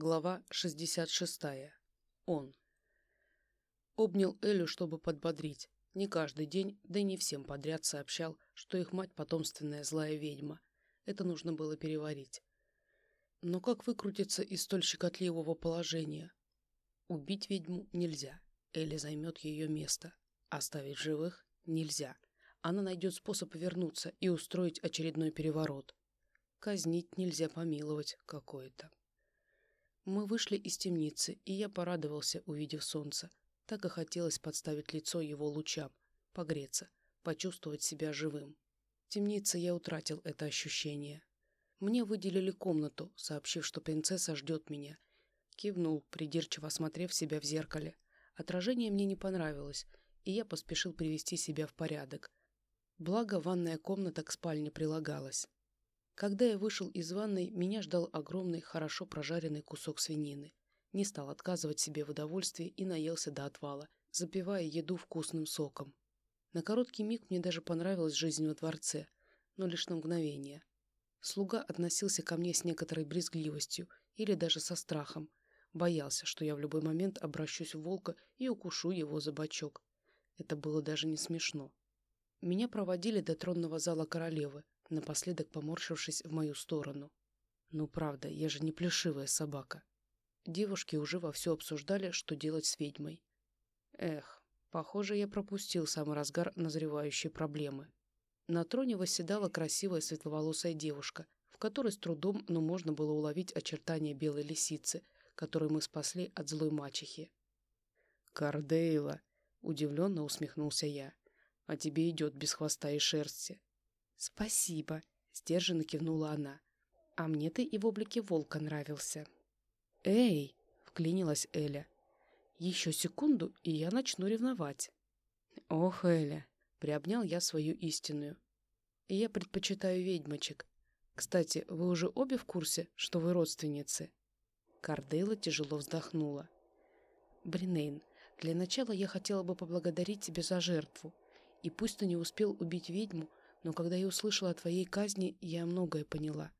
Глава 66. Он. Обнял Элю, чтобы подбодрить. Не каждый день, да и не всем подряд сообщал, что их мать потомственная злая ведьма. Это нужно было переварить. Но как выкрутиться из столь щекотливого положения? Убить ведьму нельзя. Эля займет ее место. Оставить живых нельзя. Она найдет способ вернуться и устроить очередной переворот. Казнить нельзя помиловать какое-то. Мы вышли из темницы, и я порадовался, увидев солнце. Так и хотелось подставить лицо его лучам, погреться, почувствовать себя живым. В темнице я утратил это ощущение. Мне выделили комнату, сообщив, что принцесса ждет меня. Кивнул, придирчиво осмотрев себя в зеркале. Отражение мне не понравилось, и я поспешил привести себя в порядок. Благо, ванная комната к спальне прилагалась. Когда я вышел из ванной, меня ждал огромный, хорошо прожаренный кусок свинины. Не стал отказывать себе в удовольствии и наелся до отвала, запивая еду вкусным соком. На короткий миг мне даже понравилась жизнь во дворце, но лишь на мгновение. Слуга относился ко мне с некоторой брезгливостью или даже со страхом. Боялся, что я в любой момент обращусь в волка и укушу его за бочок. Это было даже не смешно. Меня проводили до тронного зала королевы, напоследок поморщившись в мою сторону. «Ну правда, я же не плешивая собака». Девушки уже вовсю обсуждали, что делать с ведьмой. Эх, похоже, я пропустил самый разгар назревающей проблемы. На троне восседала красивая светловолосая девушка, в которой с трудом, но можно было уловить очертания белой лисицы, которую мы спасли от злой мачехи. «Кардейла!» — удивленно усмехнулся я. «А тебе идет без хвоста и шерсти. «Спасибо», — сдержанно кивнула она. «А мне ты и в облике волка нравился». «Эй!» — вклинилась Эля. «Еще секунду, и я начну ревновать». «Ох, Эля!» — приобнял я свою истинную. «Я предпочитаю ведьмочек. Кстати, вы уже обе в курсе, что вы родственницы?» Кардейла тяжело вздохнула. «Бринейн, для начала я хотела бы поблагодарить тебя за жертву. И пусть ты не успел убить ведьму, но когда я услышала о твоей казни, я многое поняла.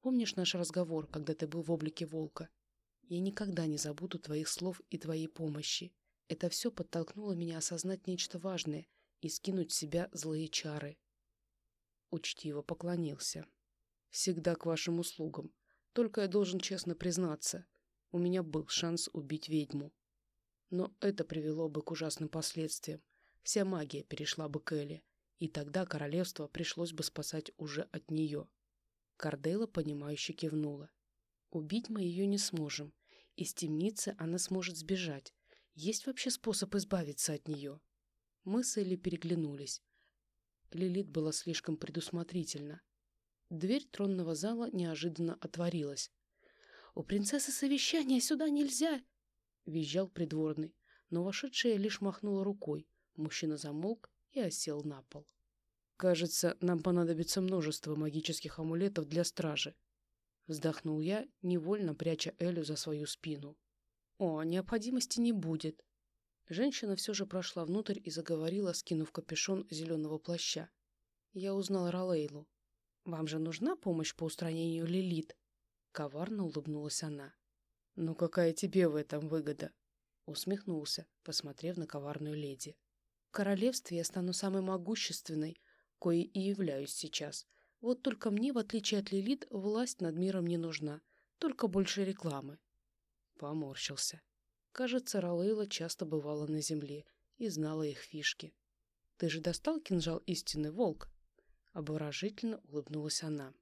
Помнишь наш разговор, когда ты был в облике волка? Я никогда не забуду твоих слов и твоей помощи. Это все подтолкнуло меня осознать нечто важное и скинуть с себя злые чары. Учтиво поклонился. Всегда к вашим услугам. Только я должен честно признаться, у меня был шанс убить ведьму. Но это привело бы к ужасным последствиям. Вся магия перешла бы к Элли, и тогда королевство пришлось бы спасать уже от нее. Кардейла, понимающе кивнула. Убить мы ее не сможем. Из темницы она сможет сбежать. Есть вообще способ избавиться от нее? Мы с Элли переглянулись. Лилит была слишком предусмотрительна. Дверь тронного зала неожиданно отворилась. «У принцессы совещание, сюда нельзя!» — визжал придворный, но вошедшая лишь махнула рукой. Мужчина замолк и осел на пол. «Кажется, нам понадобится множество магических амулетов для стражи», — вздохнул я, невольно пряча Элю за свою спину. «О, необходимости не будет». Женщина все же прошла внутрь и заговорила, скинув капюшон зеленого плаща. Я узнал Ролейлу. «Вам же нужна помощь по устранению Лилит?» Коварно улыбнулась она. «Ну какая тебе в этом выгода?» Усмехнулся, посмотрев на коварную леди королевстве я стану самой могущественной, коей и являюсь сейчас. Вот только мне, в отличие от Лилит, власть над миром не нужна, только больше рекламы. Поморщился. Кажется, Ралейла часто бывала на земле и знала их фишки. «Ты же достал кинжал истины, волк?» Обворожительно улыбнулась она.